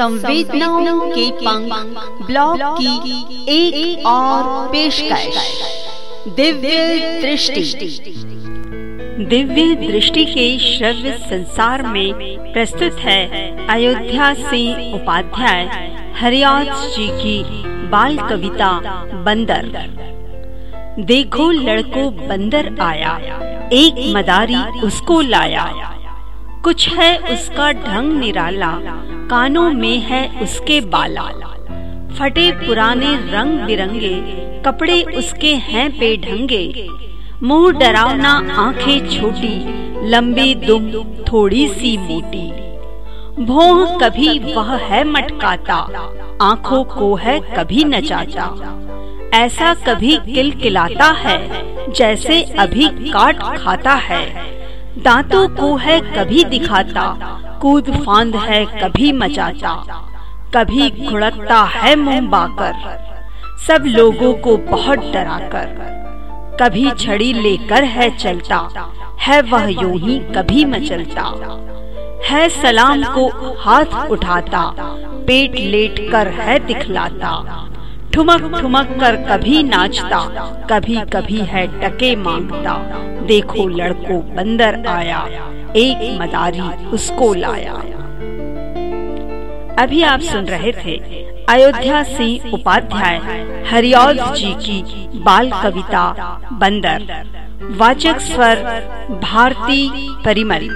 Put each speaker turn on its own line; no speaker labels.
संवेदनाओं के पंख ब्लॉग की एक, एक और पेशकश। दिव्य दृष्टि। दिव्य दृष्टि के श्रव्य संसार में प्रस्तुत है अयोध्या सिंह उपाध्याय हरियाज जी की बाल कविता बंदर। देखो लड़को बंदर आया एक मदारी उसको लाया। कुछ है उसका ढंग निराला, कानों में है उसके बाला। फटे पुराने रंग बिरंगे, कपड़े उसके हैं ढंगे मुँह डरावना आँखें छोटी, लंबी दुम थोड़ी सी मोटी। भोह कभी वह है मटकाता, आँखों को है कभी नचाता। ऐसा कभी किल किलाता है, जैसे अभी काट खाता है। दांतों को है कभी दिखाता, कूद फांद है कभी मचाचा कभी घुड़कता है मुँह बाकर सब लोगों को बहुत डराकर, कभी छड़ी लेकर है चलता, है वह यूँ ही कभी मचलता। है सलाम को हाथ उठाता, पेट लेट कर है दिखलाता ठुमक ठुमक कर कभी नाचता, कभी कभी है टके माँगता। देखो लड़को बंदर आया, एक मदारी उसको लाया। अभी आप सुन रहे थे अयोध्या सिंह उपाध्याय हरियाल जी की बाल कविता बंदर। वाचक स्वर भारती परिमरी